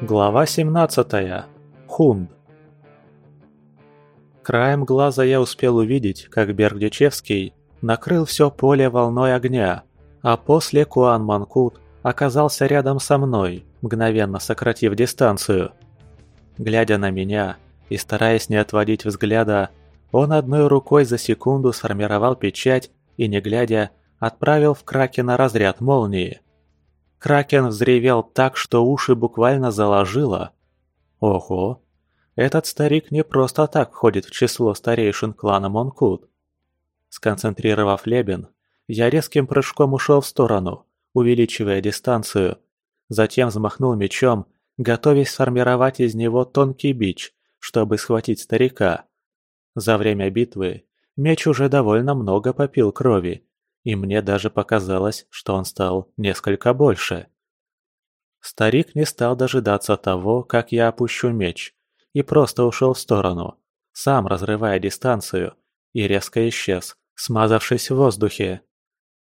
Глава 17. Хунд. Краем глаза я успел увидеть, как Бергдичевский накрыл все поле волной огня, а после Куан Манкут оказался рядом со мной, мгновенно сократив дистанцию. Глядя на меня и стараясь не отводить взгляда, он одной рукой за секунду сформировал печать и, не глядя, отправил в Кракена разряд молнии. Кракен взревел так, что уши буквально заложило. Ого! Этот старик не просто так входит в число старейшин клана Монкут. Сконцентрировав лебен, я резким прыжком ушел в сторону, увеличивая дистанцию. Затем взмахнул мечом, готовясь сформировать из него тонкий бич, чтобы схватить старика. За время битвы меч уже довольно много попил крови, и мне даже показалось, что он стал несколько больше. Старик не стал дожидаться того, как я опущу меч, и просто ушел в сторону, сам разрывая дистанцию, и резко исчез, смазавшись в воздухе.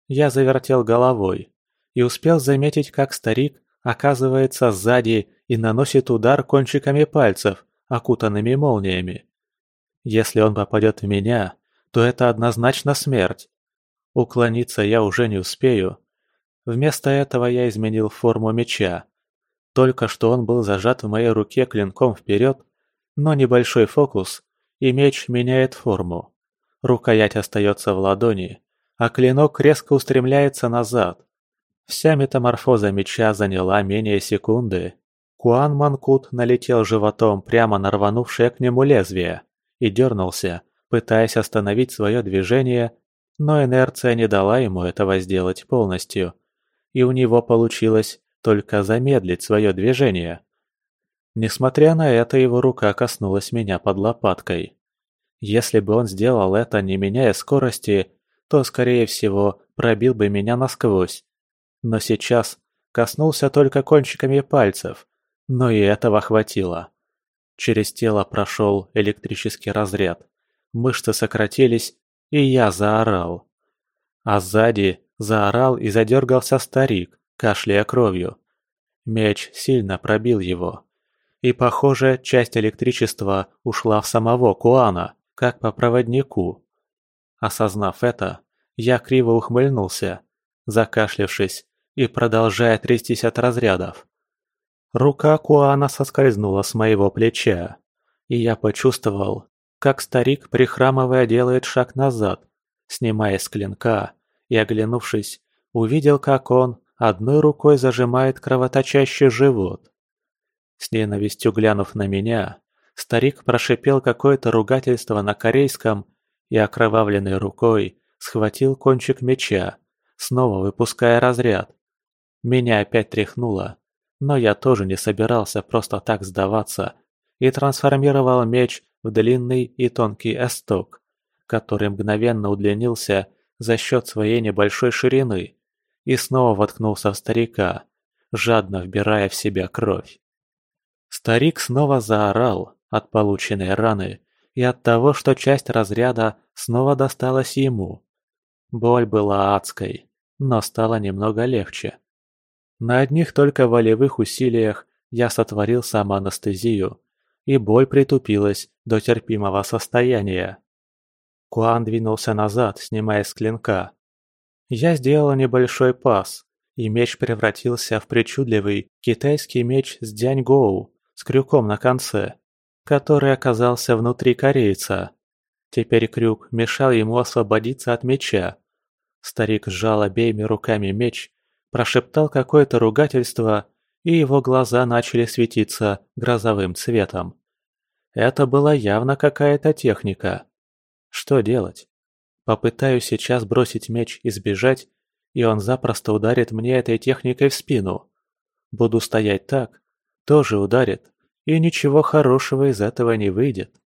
Я завертел головой и успел заметить, как старик оказывается сзади и наносит удар кончиками пальцев, окутанными молниями. Если он попадет в меня, то это однозначно смерть. Уклониться я уже не успею. Вместо этого я изменил форму меча. Только что он был зажат в моей руке клинком вперед, но небольшой фокус, и меч меняет форму. Рукоять остается в ладони, а клинок резко устремляется назад. Вся метаморфоза меча заняла менее секунды. Куан Манкут налетел животом прямо на рванувшее к нему лезвие и дернулся, пытаясь остановить свое движение но инерция не дала ему этого сделать полностью, и у него получилось только замедлить свое движение. Несмотря на это, его рука коснулась меня под лопаткой. Если бы он сделал это, не меняя скорости, то, скорее всего, пробил бы меня насквозь. Но сейчас коснулся только кончиками пальцев, но и этого хватило. Через тело прошел электрический разряд. Мышцы сократились, и я заорал. А сзади заорал и задергался старик, кашляя кровью. Меч сильно пробил его. И, похоже, часть электричества ушла в самого Куана, как по проводнику. Осознав это, я криво ухмыльнулся, закашлявшись и продолжая трястись от разрядов. Рука Куана соскользнула с моего плеча, и я почувствовал, как старик, прихрамывая, делает шаг назад, снимая с клинка, и, оглянувшись, увидел, как он одной рукой зажимает кровоточащий живот. С ненавистью глянув на меня, старик прошипел какое-то ругательство на корейском и окровавленной рукой схватил кончик меча, снова выпуская разряд. Меня опять тряхнуло, но я тоже не собирался просто так сдаваться и трансформировал меч в длинный и тонкий эсток, который мгновенно удлинился за счет своей небольшой ширины и снова воткнулся в старика, жадно вбирая в себя кровь. Старик снова заорал от полученной раны и от того, что часть разряда снова досталась ему. Боль была адской, но стало немного легче. На одних только волевых усилиях я сотворил самоанестезию и боль притупилась до терпимого состояния. Куан двинулся назад, снимая с клинка. Я сделал небольшой пас, и меч превратился в причудливый китайский меч с дянь-гоу с крюком на конце, который оказался внутри корейца. Теперь крюк мешал ему освободиться от меча. Старик сжал обеими руками меч, прошептал какое-то ругательство и его глаза начали светиться грозовым цветом. Это была явно какая-то техника. Что делать? Попытаюсь сейчас бросить меч и сбежать, и он запросто ударит мне этой техникой в спину. Буду стоять так, тоже ударит, и ничего хорошего из этого не выйдет.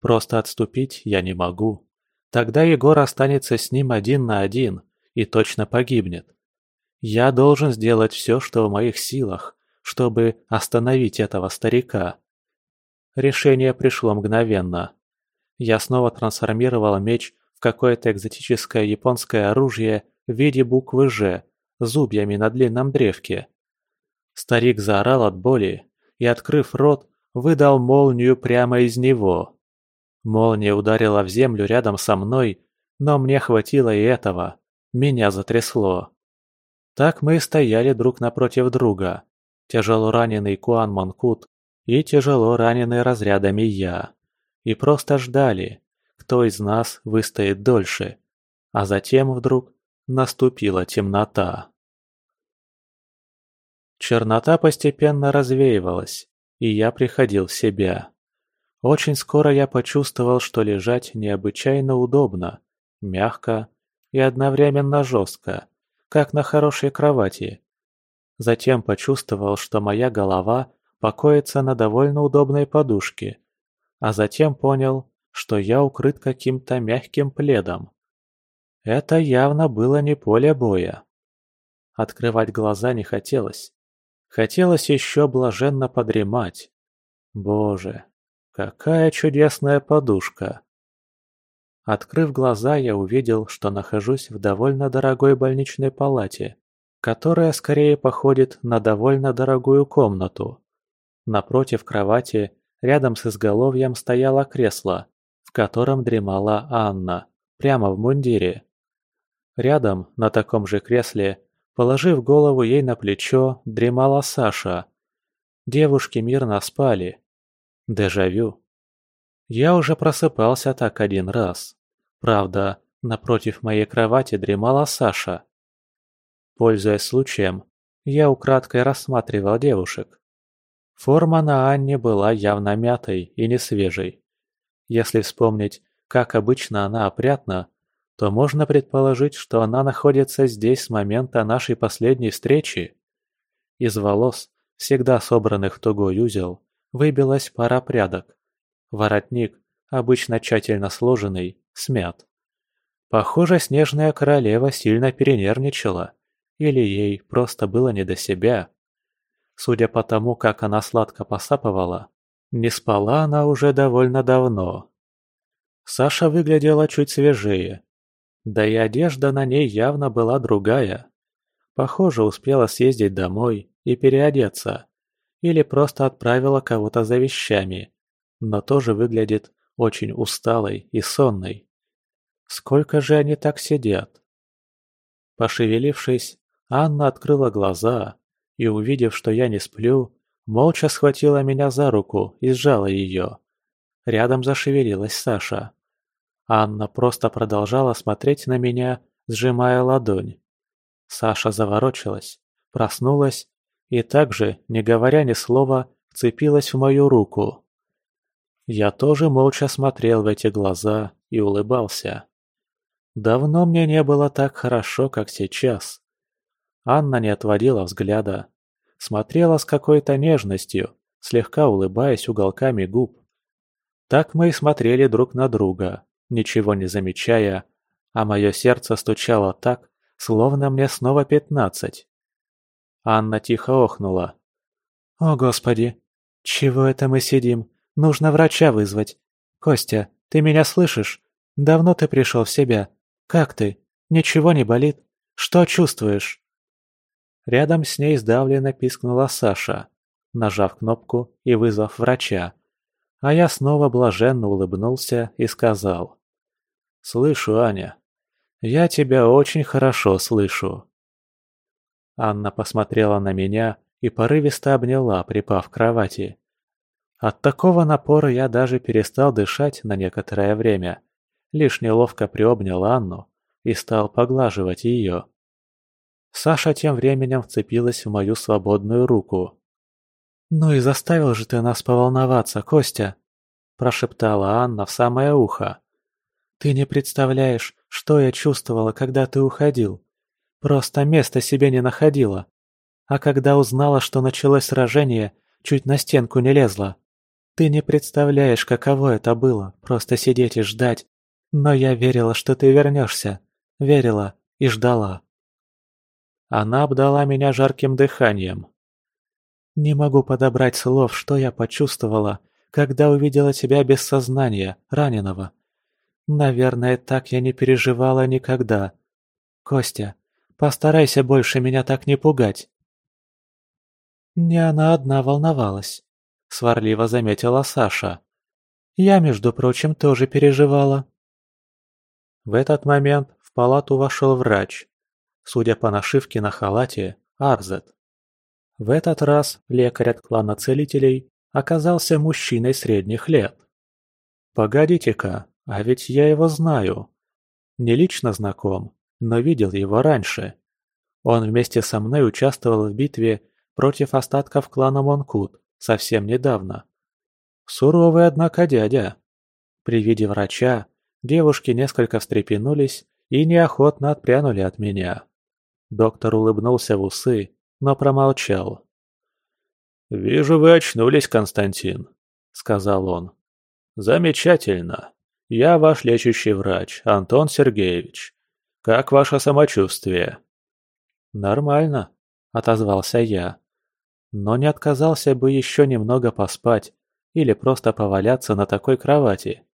Просто отступить я не могу. Тогда Егор останется с ним один на один и точно погибнет. Я должен сделать все, что в моих силах, чтобы остановить этого старика. Решение пришло мгновенно. Я снова трансформировал меч в какое-то экзотическое японское оружие в виде буквы «Ж» зубьями на длинном древке. Старик заорал от боли и, открыв рот, выдал молнию прямо из него. Молния ударила в землю рядом со мной, но мне хватило и этого. Меня затрясло. Так мы стояли друг напротив друга. Тяжело раненый Куан Манкут и тяжело раненый разрядами я. И просто ждали, кто из нас выстоит дольше. А затем вдруг наступила темнота. Чернота постепенно развеивалась, и я приходил в себя. Очень скоро я почувствовал, что лежать необычайно удобно, мягко и одновременно жестко, как на хорошей кровати. Затем почувствовал, что моя голова покоится на довольно удобной подушке, а затем понял, что я укрыт каким-то мягким пледом. Это явно было не поле боя. Открывать глаза не хотелось. Хотелось еще блаженно подремать. Боже, какая чудесная подушка! Открыв глаза, я увидел, что нахожусь в довольно дорогой больничной палате, которая скорее походит на довольно дорогую комнату. Напротив кровати, рядом с изголовьем, стояло кресло, в котором дремала Анна, прямо в мундире. Рядом, на таком же кресле, Положив голову ей на плечо, дремала Саша. Девушки мирно спали. Дежавю. Я уже просыпался так один раз. Правда, напротив моей кровати дремала Саша. Пользуясь случаем, я украдкой рассматривал девушек. Форма на Анне была явно мятой и несвежей. Если вспомнить, как обычно она опрятна, то можно предположить, что она находится здесь с момента нашей последней встречи. Из волос, всегда собранных в тугой узел, выбилась пара прядок. Воротник, обычно тщательно сложенный, смят. Похоже, снежная королева сильно перенервничала, или ей просто было не до себя. Судя по тому, как она сладко посапывала, не спала она уже довольно давно. Саша выглядела чуть свежее, да и одежда на ней явно была другая. Похоже, успела съездить домой и переодеться. Или просто отправила кого-то за вещами. Но тоже выглядит очень усталой и сонной. Сколько же они так сидят? Пошевелившись, Анна открыла глаза и, увидев, что я не сплю, молча схватила меня за руку и сжала ее. Рядом зашевелилась Саша. Анна просто продолжала смотреть на меня, сжимая ладонь. Саша заворочилась, проснулась и также, не говоря ни слова, вцепилась в мою руку. Я тоже молча смотрел в эти глаза и улыбался. Давно мне не было так хорошо, как сейчас. Анна не отводила взгляда, смотрела с какой-то нежностью, слегка улыбаясь уголками губ. Так мы и смотрели друг на друга, ничего не замечая, а мое сердце стучало так, словно мне снова пятнадцать. Анна тихо охнула. «О, Господи! Чего это мы сидим? Нужно врача вызвать. Костя, ты меня слышишь? Давно ты пришел в себя. Как ты? Ничего не болит? Что чувствуешь?» Рядом с ней сдавленно пискнула Саша, нажав кнопку и вызвав врача. А я снова блаженно улыбнулся и сказал. «Слышу, Аня. Я тебя очень хорошо слышу». Анна посмотрела на меня и порывисто обняла, припав к кровати. От такого напора я даже перестал дышать на некоторое время. Лишь неловко приобнял Анну и стал поглаживать ее. Саша тем временем вцепилась в мою свободную руку. «Ну и заставил же ты нас поволноваться, Костя!» – прошептала Анна в самое ухо. Ты не представляешь, что я чувствовала, когда ты уходил. Просто места себе не находила. А когда узнала, что началось сражение, чуть на стенку не лезла. Ты не представляешь, каково это было, просто сидеть и ждать. Но я верила, что ты вернешься. Верила и ждала. Она обдала меня жарким дыханием. Не могу подобрать слов, что я почувствовала, когда увидела тебя без сознания, раненого. Наверное, так я не переживала никогда. Костя, постарайся больше меня так не пугать. Не она одна волновалась. сварливо заметила Саша. «Я, между прочим, тоже переживала». В этот момент в палату вошел врач. Судя по нашивке на халате, Арзет. В этот раз лекарь от клана целителей оказался мужчиной средних лет. Погодите-ка, а ведь я его знаю. Не лично знаком, но видел его раньше. Он вместе со мной участвовал в битве против остатков клана Монкут совсем недавно. Суровый, однако, дядя. При виде врача девушки несколько встрепенулись и неохотно отпрянули от меня. Доктор улыбнулся в усы, но промолчал. «Вижу, вы очнулись, Константин», — сказал он. «Замечательно. Я ваш лечащий врач, Антон Сергеевич. Как ваше самочувствие?» «Нормально», — отозвался я. «Но не отказался бы еще немного поспать или просто поваляться на такой кровати».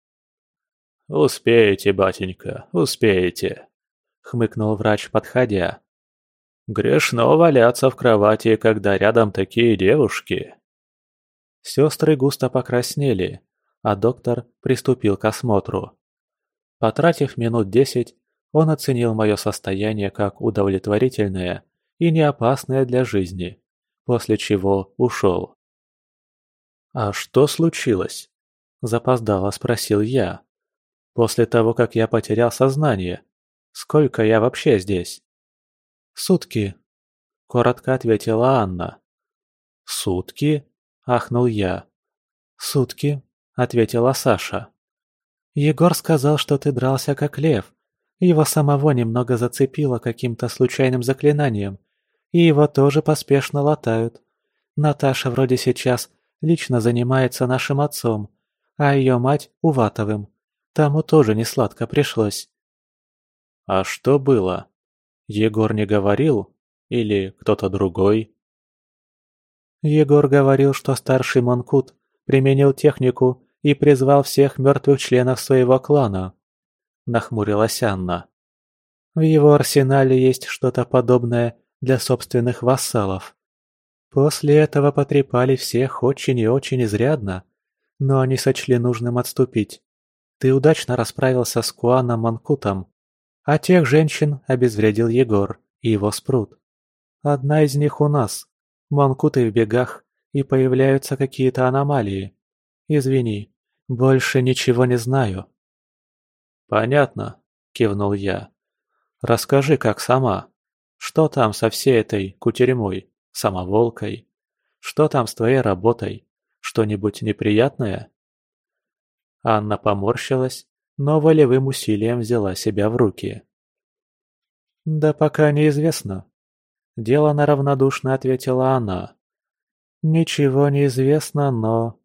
«Успеете, батенька, успеете», — хмыкнул врач, подходя. «Грешно валяться в кровати, когда рядом такие девушки». Сестры густо покраснели, а доктор приступил к осмотру. Потратив минут десять, он оценил мое состояние как удовлетворительное и неопасное для жизни, после чего ушел. «А что случилось?» – запоздало спросил я. «После того, как я потерял сознание, сколько я вообще здесь?» «Сутки», – коротко ответила Анна. «Сутки?» – ахнул я. «Сутки», ответила Саша. «Егор сказал, что ты дрался как лев. Его самого немного зацепило каким-то случайным заклинанием, и его тоже поспешно латают. Наташа вроде сейчас лично занимается нашим отцом, а ее мать – Уватовым. Тому тоже не сладко пришлось». «А что было? Егор не говорил? Или кто-то другой?» Егор говорил, что старший Монкут применил технику и призвал всех мертвых членов своего клана», – нахмурилась Анна. «В его арсенале есть что-то подобное для собственных вассалов. После этого потрепали всех очень и очень изрядно, но они сочли нужным отступить. Ты удачно расправился с Куаном Манкутом, а тех женщин обезвредил Егор и его спрут. Одна из них у нас. Манкуты в бегах, и появляются какие-то аномалии. Извини, больше ничего не знаю. Понятно, кивнул я. Расскажи, как сама. Что там со всей этой кутерьмой, самоволкой? Что там с твоей работой? Что-нибудь неприятное? Анна поморщилась, но волевым усилием взяла себя в руки. «Да пока неизвестно», — делано равнодушно ответила она. «Ничего не известно, но...»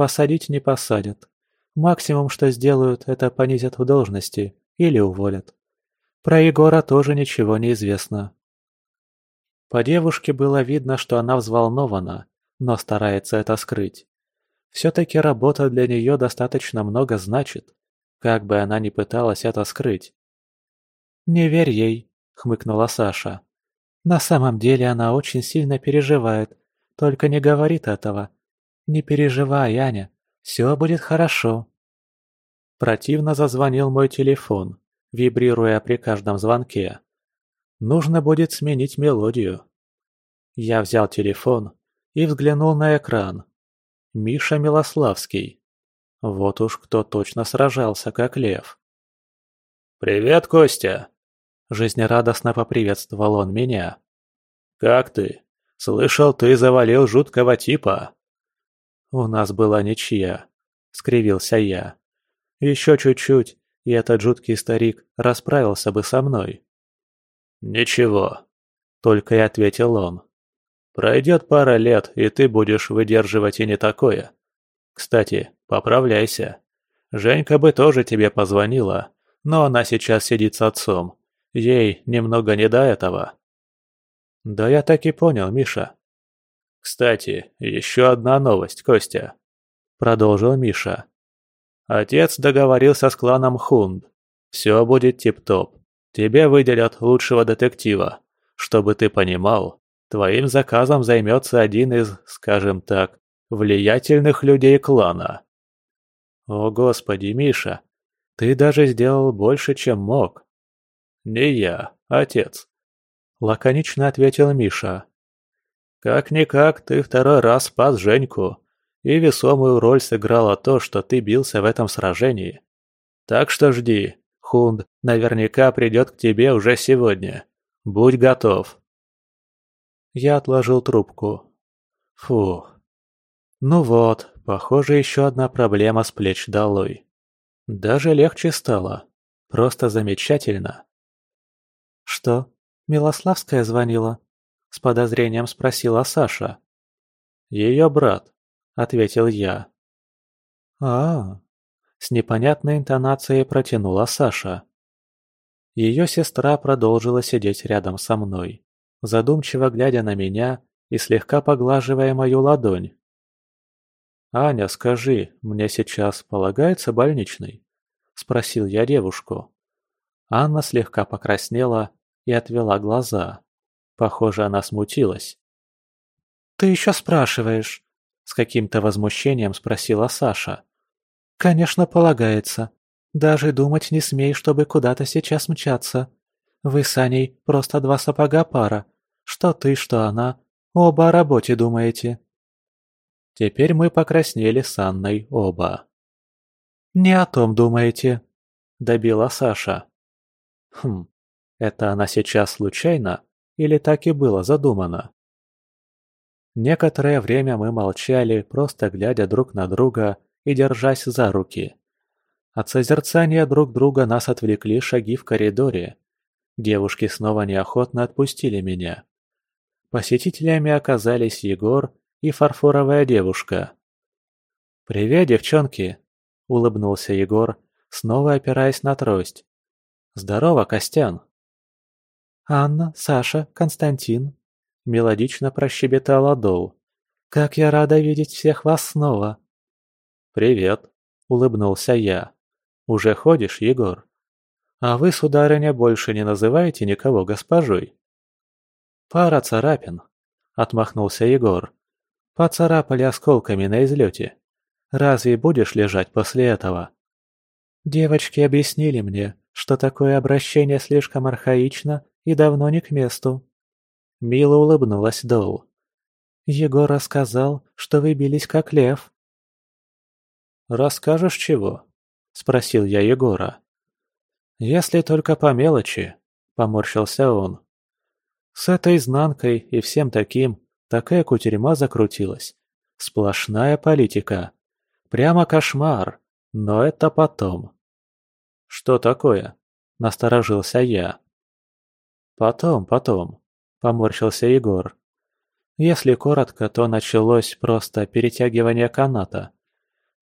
Посадить не посадят. Максимум, что сделают, это понизят в должности или уволят. Про Егора тоже ничего не известно. По девушке было видно, что она взволнована, но старается это скрыть. Все-таки работа для нее достаточно много значит, как бы она ни пыталась это скрыть. «Не верь ей», — хмыкнула Саша. «На самом деле она очень сильно переживает, только не говорит этого, «Не переживай, Аня, все будет хорошо». Противно зазвонил мой телефон, вибрируя при каждом звонке. Нужно будет сменить мелодию. Я взял телефон и взглянул на экран. Миша Милославский. Вот уж кто точно сражался, как лев. «Привет, Костя!» Жизнерадостно поприветствовал он меня. «Как ты? Слышал, ты завалил жуткого типа!» «У нас была ничья», — скривился я. «Еще чуть-чуть, и этот жуткий старик расправился бы со мной». «Ничего», — только и ответил он. «Пройдет пара лет, и ты будешь выдерживать и не такое. Кстати, поправляйся. Женька бы тоже тебе позвонила, но она сейчас сидит с отцом. Ей немного не до этого». «Да я так и понял, Миша», «Кстати, еще одна новость, Костя», — продолжил Миша. «Отец договорился с кланом Хунд. Все будет тип-топ. Тебе выделят лучшего детектива. Чтобы ты понимал, твоим заказом займется один из, скажем так, влиятельных людей клана. О господи, Миша, ты даже сделал больше, чем мог. Не я, отец. Лаконично ответил Миша. Как-никак, ты второй раз спас Женьку, и весомую роль сыграло то, что ты бился в этом сражении. Так что жди, Хунд наверняка придет к тебе уже сегодня. Будь готов. Я отложил трубку. Фух. Ну вот, похоже, еще одна проблема с плеч долой. Даже легче стало. Просто замечательно. Что, Милославская звонила? С подозрением спросила Саша. Ее брат, ответил я. А, -а, -а с непонятной интонацией протянула Саша. Ее сестра продолжила сидеть рядом со мной, задумчиво глядя на меня и слегка поглаживая мою ладонь. «Аня, скажи, мне сейчас полагается больничный?» – спросил я девушку. Анна слегка покраснела и отвела глаза. Похоже, она смутилась. «Ты еще спрашиваешь?» – с каким-то возмущением спросила Саша. «Конечно, полагается. Даже думать не смей, чтобы куда-то сейчас мчаться. Вы с Аней просто два сапога пара. Что ты, что она. Оба о работе думаете». Теперь мы покраснели с Анной оба. «Не о том думаете», – добила Саша. «Хм, это она сейчас случайно или так и было задумано?» Некоторое время мы молчали, просто глядя друг на друга и держась за руки. От созерцания друг друга нас отвлекли шаги в коридоре. Девушки снова неохотно отпустили меня. Посетителями оказались Егор и фарфоровая девушка. «Привет, девчонки!» – улыбнулся Егор, снова опираясь на трость. «Здорово, Костян!» «Анна, Саша, Константин!» – мелодично прощебетала Дол. «Как я рада видеть всех вас снова!» «Привет!» – улыбнулся я. «Уже ходишь, Егор?» «А вы, сударыня, больше не называете никого госпожой?» «Пара царапин», – отмахнулся Егор. Поцарапали осколками на излете. Разве будешь лежать после этого? Девочки объяснили мне, что такое обращение слишком архаично и давно не к месту. Мило улыбнулась Доу. Егор рассказал, что вы бились как лев. «Расскажешь чего?» – спросил я Егора. «Если только по мелочи», – поморщился он. «С этой изнанкой и всем таким Такая кутерьма закрутилась. Сплошная политика. Прямо кошмар. Но это потом. «Что такое?» – насторожился я. «Потом, потом», – поморщился Егор. Если коротко, то началось просто перетягивание каната.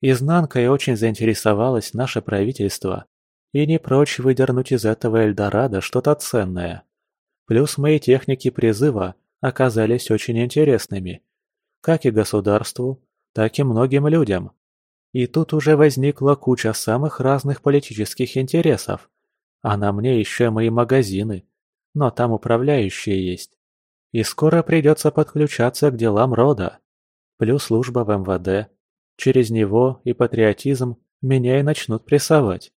Изнанкой очень заинтересовалось наше правительство и не прочь выдернуть из этого Эльдорадо что-то ценное. Плюс мои техники призыва оказались очень интересными, как и государству, так и многим людям. И тут уже возникла куча самых разных политических интересов. А на мне еще мои магазины, но там управляющие есть. И скоро придется подключаться к делам рода. Плюс служба в МВД. Через него и патриотизм меня и начнут прессовать.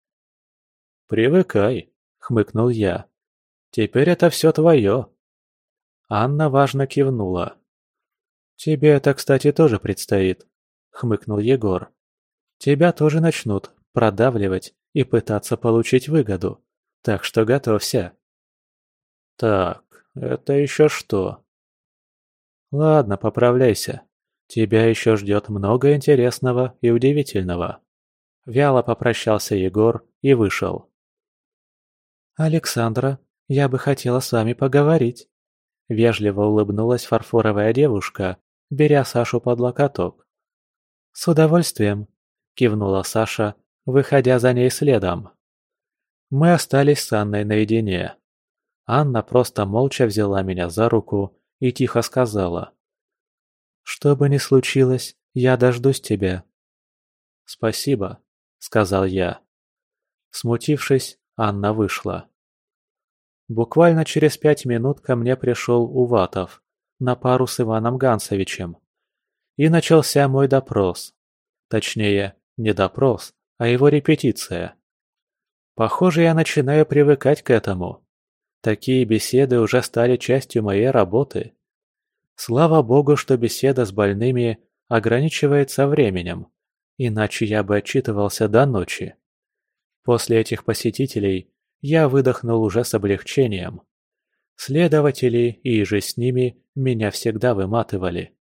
«Привыкай», — хмыкнул я. «Теперь это все твое, Анна важно кивнула. «Тебе это, кстати, тоже предстоит», — хмыкнул Егор. «Тебя тоже начнут продавливать и пытаться получить выгоду, так что готовься». «Так, это еще что?» «Ладно, поправляйся. Тебя еще ждет много интересного и удивительного». Вяло попрощался Егор и вышел. «Александра, я бы хотела с вами поговорить», Вежливо улыбнулась фарфоровая девушка, беря Сашу под локоток. «С удовольствием», – кивнула Саша, выходя за ней следом. Мы остались с Анной наедине. Анна просто молча взяла меня за руку и тихо сказала. «Что бы ни случилось, я дождусь тебя». «Спасибо», — сказал я. Смутившись, Анна вышла. Буквально через пять минут ко мне пришел Уватов на пару с Иваном Гансовичем. И начался мой допрос. Точнее, не допрос, а его репетиция. Похоже, я начинаю привыкать к этому. Такие беседы уже стали частью моей работы. Слава богу, что беседа с больными ограничивается временем, иначе я бы отчитывался до ночи. После этих посетителей я выдохнул уже с облегчением. Следователи и же с ними меня всегда выматывали.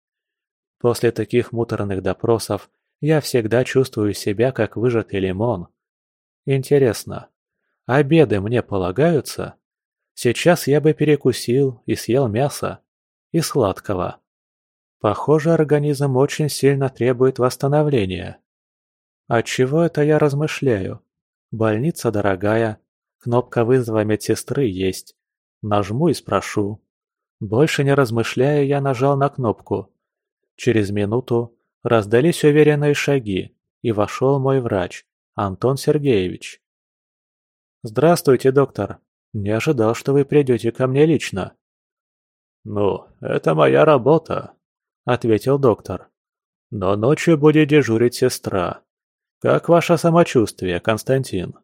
После таких муторных допросов я всегда чувствую себя как выжатый лимон. Интересно, обеды мне полагаются? Сейчас я бы перекусил и съел мясо. И сладкого. Похоже, организм очень сильно требует восстановления. Отчего это я размышляю? Больница дорогая, кнопка вызова медсестры есть. Нажму и спрошу. Больше не размышляя, я нажал на кнопку. Через минуту раздались уверенные шаги, и вошел мой врач, Антон Сергеевич. «Здравствуйте, доктор. Не ожидал, что вы придете ко мне лично». «Ну, это моя работа», — ответил доктор. «Но ночью будет дежурить сестра. Как ваше самочувствие, Константин?»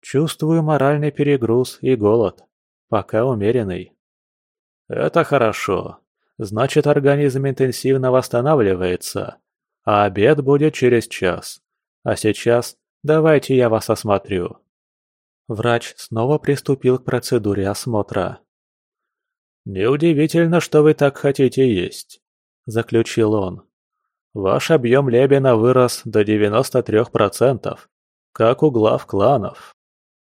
«Чувствую моральный перегруз и голод. Пока умеренный». «Это хорошо. Значит, организм интенсивно восстанавливается, а обед будет через час. А сейчас давайте я вас осмотрю». Врач снова приступил к процедуре осмотра. «Неудивительно, что вы так хотите есть», – заключил он. «Ваш объем лебена вырос до 93%, как у глав кланов.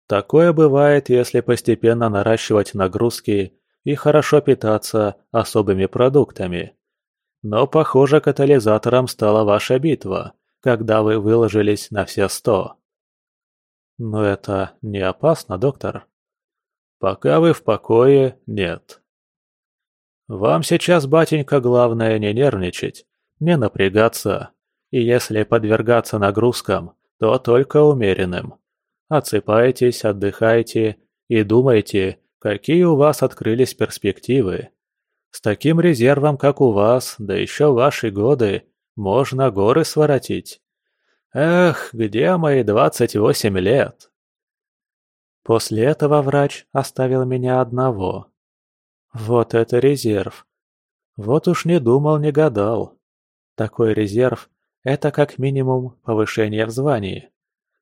Такое бывает, если постепенно наращивать нагрузки и хорошо питаться особыми продуктами. Но, похоже, катализатором стала ваша битва, когда вы выложились на все сто. Но это не опасно, доктор? Пока вы в покое, нет. Вам сейчас, батенька, главное не нервничать, не напрягаться. И если подвергаться нагрузкам, то только умеренным. Отсыпайтесь, отдыхайте и думайте, какие у вас открылись перспективы. С таким резервом, как у вас, да еще ваши годы, можно горы своротить. Эх, где мои двадцать восемь лет? После этого врач оставил меня одного. Вот это резерв. Вот уж не думал, не гадал. Такой резерв – это как минимум повышение в звании.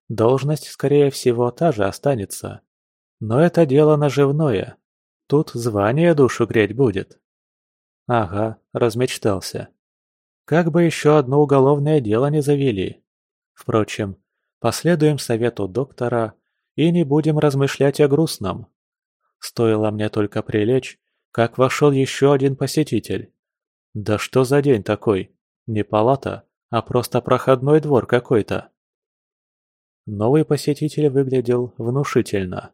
Должность, скорее всего, та же останется. Но это дело наживное. Тут звание душу греть будет. Ага, размечтался. Как бы еще одно уголовное дело не завели. Впрочем, последуем совету доктора и не будем размышлять о грустном. Стоило мне только прилечь, как вошел еще один посетитель. Да что за день такой? Не палата, а просто проходной двор какой-то. Новый посетитель выглядел внушительно.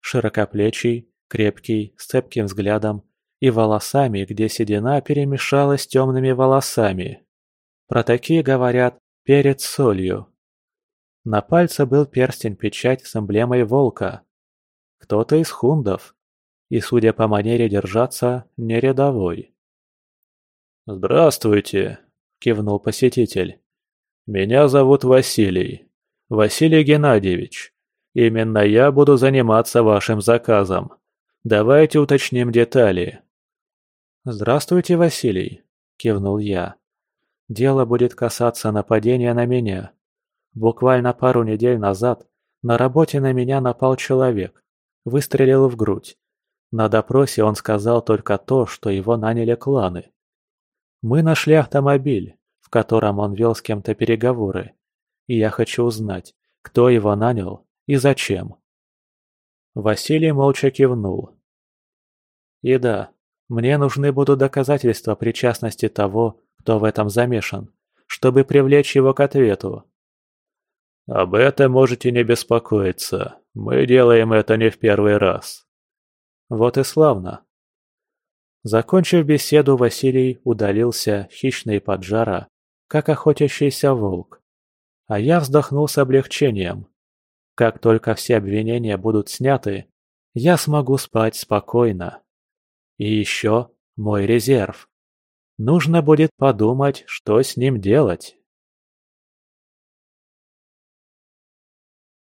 Широкоплечий, крепкий, с цепким взглядом и волосами, где седина перемешалась с темными волосами. Про такие говорят перед солью. На пальце был перстень-печать с эмблемой волка. Кто-то из хундов. И, судя по манере держаться, не рядовой. «Здравствуйте», — кивнул посетитель. «Меня зовут Василий. Василий Геннадьевич. Именно я буду заниматься вашим заказом. Давайте уточним детали». «Здравствуйте, Василий», — кивнул я. «Дело будет касаться нападения на меня. Буквально пару недель назад на работе на меня напал человек. Выстрелил в грудь. На допросе он сказал только то, что его наняли кланы. Мы нашли автомобиль, в котором он вел с кем-то переговоры. И я хочу узнать, кто его нанял и зачем. Василий молча кивнул. И да, мне нужны будут доказательства причастности того, кто в этом замешан, чтобы привлечь его к ответу. Об этом можете не беспокоиться. Мы делаем это не в первый раз. Вот и славно. Закончив беседу, Василий удалился, хищный поджара, как охотящийся волк. А я вздохнул с облегчением. Как только все обвинения будут сняты, я смогу спать спокойно. И еще мой резерв. Нужно будет подумать, что с ним делать.